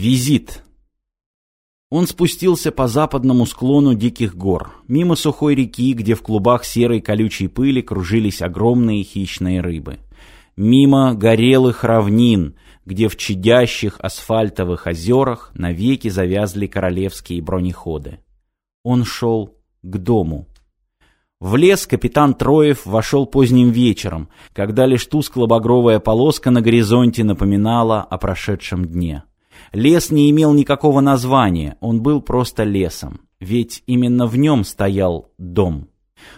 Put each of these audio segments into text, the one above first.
Визит. Он спустился по западному склону диких гор, мимо сухой реки, где в клубах серой колючей пыли кружились огромные хищные рыбы. Мимо горелых равнин, где в чадящих асфальтовых озерах навеки завязли королевские бронеходы. Он шел к дому. В лес капитан Троев вошел поздним вечером, когда лишь тускло-багровая полоска на горизонте напоминала о прошедшем дне. Лес не имел никакого названия, он был просто лесом, ведь именно в нем стоял дом.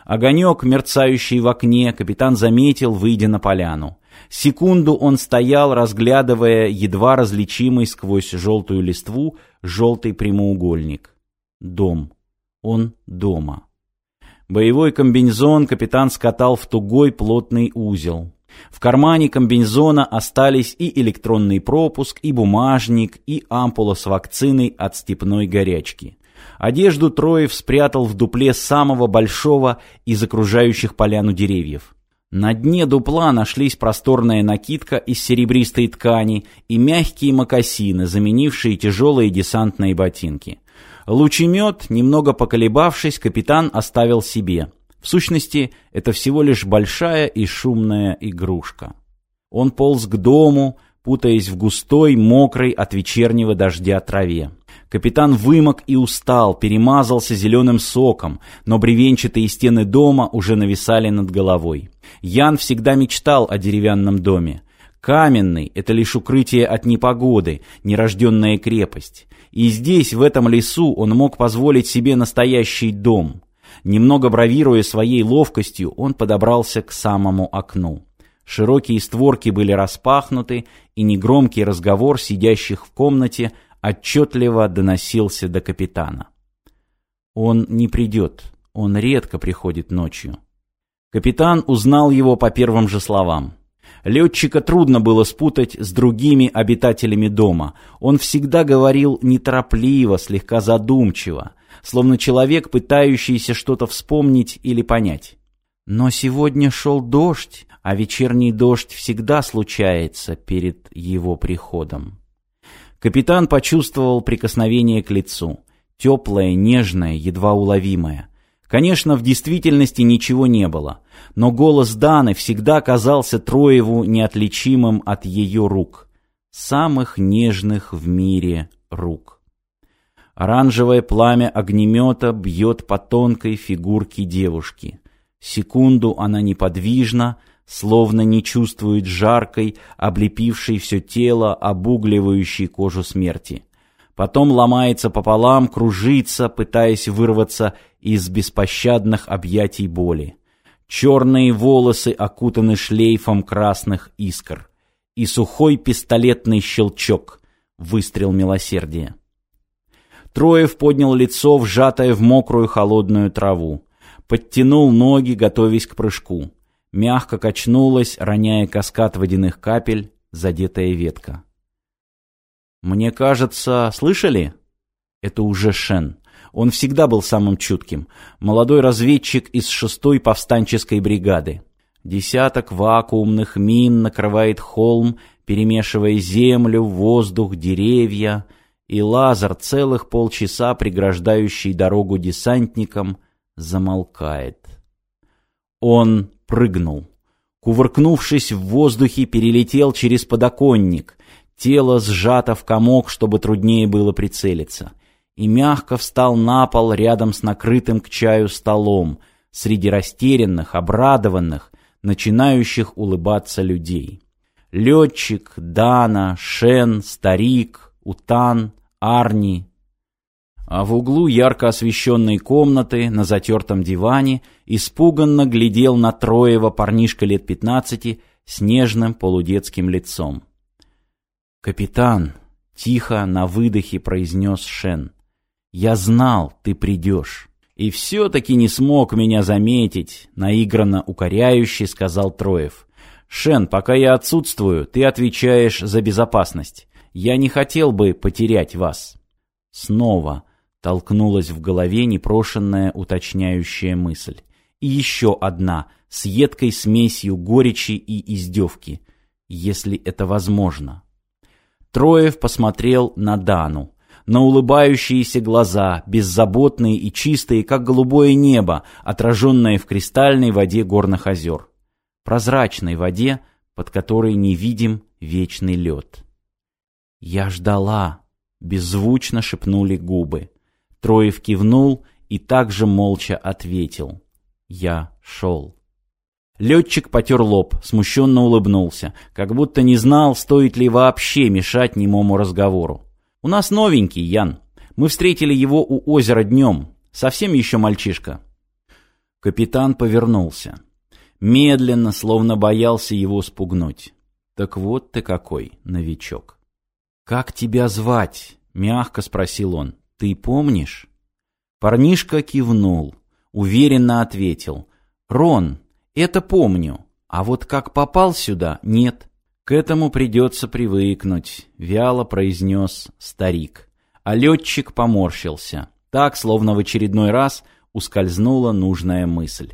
Огонек, мерцающий в окне, капитан заметил, выйдя на поляну. Секунду он стоял, разглядывая едва различимый сквозь желтую листву желтый прямоугольник. Дом. Он дома. Боевой комбинезон капитан скатал в тугой плотный узел. В кармане комбинезона остались и электронный пропуск, и бумажник, и ампула с вакциной от степной горячки. Одежду Троев спрятал в дупле самого большого из окружающих поляну деревьев. На дне дупла нашлись просторная накидка из серебристой ткани и мягкие мокасины, заменившие тяжелые десантные ботинки. Лучемет, немного поколебавшись, капитан оставил себе. В сущности, это всего лишь большая и шумная игрушка. Он полз к дому, путаясь в густой, мокрой от вечернего дождя траве. Капитан вымок и устал, перемазался зеленым соком, но бревенчатые стены дома уже нависали над головой. Ян всегда мечтал о деревянном доме. Каменный — это лишь укрытие от непогоды, нерожденная крепость. И здесь, в этом лесу, он мог позволить себе настоящий дом. Немного бравируя своей ловкостью, он подобрался к самому окну. Широкие створки были распахнуты, и негромкий разговор сидящих в комнате отчетливо доносился до капитана. «Он не придет, он редко приходит ночью». Капитан узнал его по первым же словам. Летчика трудно было спутать с другими обитателями дома. Он всегда говорил неторопливо, слегка задумчиво словно человек, пытающийся что-то вспомнить или понять. Но сегодня шел дождь, а вечерний дождь всегда случается перед его приходом. Капитан почувствовал прикосновение к лицу. Теплое, нежное, едва уловимое. Конечно, в действительности ничего не было, но голос Даны всегда казался Троеву неотличимым от ее рук. Самых нежных в мире рук. Оранжевое пламя огнемета бьет по тонкой фигурке девушки. Секунду она неподвижна, словно не чувствует жаркой, облепившей все тело, обугливающей кожу смерти. Потом ломается пополам, кружится, пытаясь вырваться из беспощадных объятий боли. Черные волосы окутаны шлейфом красных искр. И сухой пистолетный щелчок. Выстрел милосердия. Троев поднял лицо, вжатое в мокрую холодную траву. Подтянул ноги, готовясь к прыжку. Мягко качнулась, роняя каскад водяных капель, задетая ветка. «Мне кажется, слышали?» Это уже Шен. Он всегда был самым чутким. Молодой разведчик из шестой повстанческой бригады. Десяток вакуумных мин накрывает холм, перемешивая землю, воздух, деревья — и Лазар, целых полчаса преграждающий дорогу десантникам, замолкает. Он прыгнул. Кувыркнувшись в воздухе, перелетел через подоконник. Тело сжато в комок, чтобы труднее было прицелиться. И мягко встал на пол рядом с накрытым к чаю столом, среди растерянных, обрадованных, начинающих улыбаться людей. Летчик, Дана, Шен, старик, Утан, Арни. А в углу ярко освещенной комнаты, на затертом диване, испуганно глядел на Троева парнишка лет пятнадцати с нежным полудетским лицом. «Капитан», — тихо на выдохе произнес Шен, — «я знал, ты придешь». «И все-таки не смог меня заметить», — наигранно укоряюще сказал Троев. «Шен, пока я отсутствую, ты отвечаешь за безопасность. Я не хотел бы потерять вас». Снова толкнулась в голове непрошенная уточняющая мысль. И еще одна, с едкой смесью горечи и издевки, если это возможно. Троев посмотрел на Дану, на улыбающиеся глаза, беззаботные и чистые, как голубое небо, отраженное в кристальной воде горных озер. Прозрачной воде, под которой не видим вечный лед. «Я ждала», — беззвучно шепнули губы. Троев кивнул и также молча ответил. «Я шел». Летчик потер лоб, смущенно улыбнулся, как будто не знал, стоит ли вообще мешать немому разговору. «У нас новенький, Ян. Мы встретили его у озера днем. Совсем еще мальчишка». Капитан повернулся. Медленно, словно боялся его спугнуть. «Так вот ты какой, новичок». «Как тебя звать?» — мягко спросил он. «Ты помнишь?» Парнишка кивнул, уверенно ответил. «Рон, это помню, а вот как попал сюда, нет». «К этому придется привыкнуть», — вяло произнес старик. А летчик поморщился. Так, словно в очередной раз, ускользнула нужная мысль.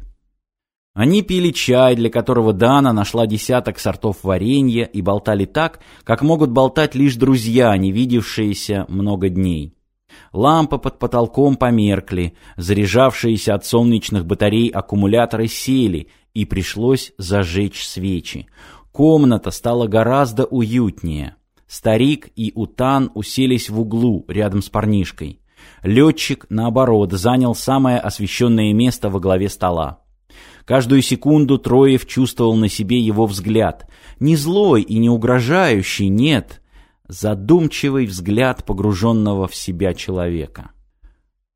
Они пили чай, для которого Дана нашла десяток сортов варенья, и болтали так, как могут болтать лишь друзья, не видевшиеся много дней. Лампы под потолком померкли, заряжавшиеся от солнечных батарей аккумуляторы сели, и пришлось зажечь свечи. Комната стала гораздо уютнее. Старик и Утан уселись в углу рядом с парнишкой. Летчик, наоборот, занял самое освещенное место во главе стола. Каждую секунду Троев чувствовал на себе его взгляд. Не злой и не угрожающий, нет. Задумчивый взгляд погруженного в себя человека.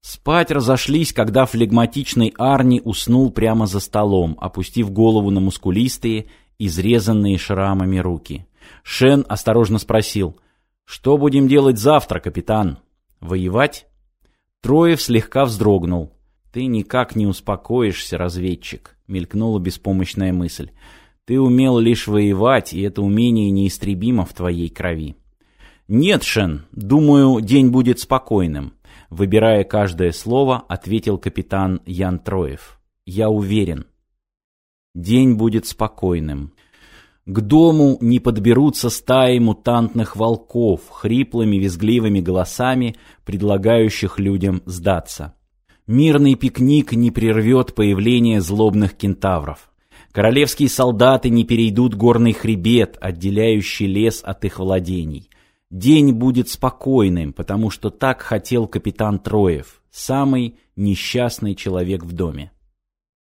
Спать разошлись, когда флегматичный Арни уснул прямо за столом, опустив голову на мускулистые, изрезанные шрамами руки. Шен осторожно спросил, «Что будем делать завтра, капитан? Воевать?» Троев слегка вздрогнул. «Ты никак не успокоишься, разведчик», — мелькнула беспомощная мысль. «Ты умел лишь воевать, и это умение неистребимо в твоей крови». «Нет, Шен, думаю, день будет спокойным», — выбирая каждое слово, ответил капитан Ян Троев. «Я уверен». День будет спокойным. К дому не подберутся стаи мутантных волков, хриплыми визгливыми голосами, предлагающих людям сдаться. Мирный пикник не прервет появление злобных кентавров. Королевские солдаты не перейдут горный хребет, отделяющий лес от их владений. День будет спокойным, потому что так хотел капитан Троев, самый несчастный человек в доме.